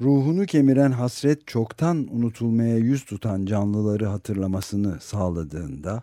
Ruhunu kemiren hasret çoktan unutulmaya yüz tutan canlıları hatırlamasını sağladığında,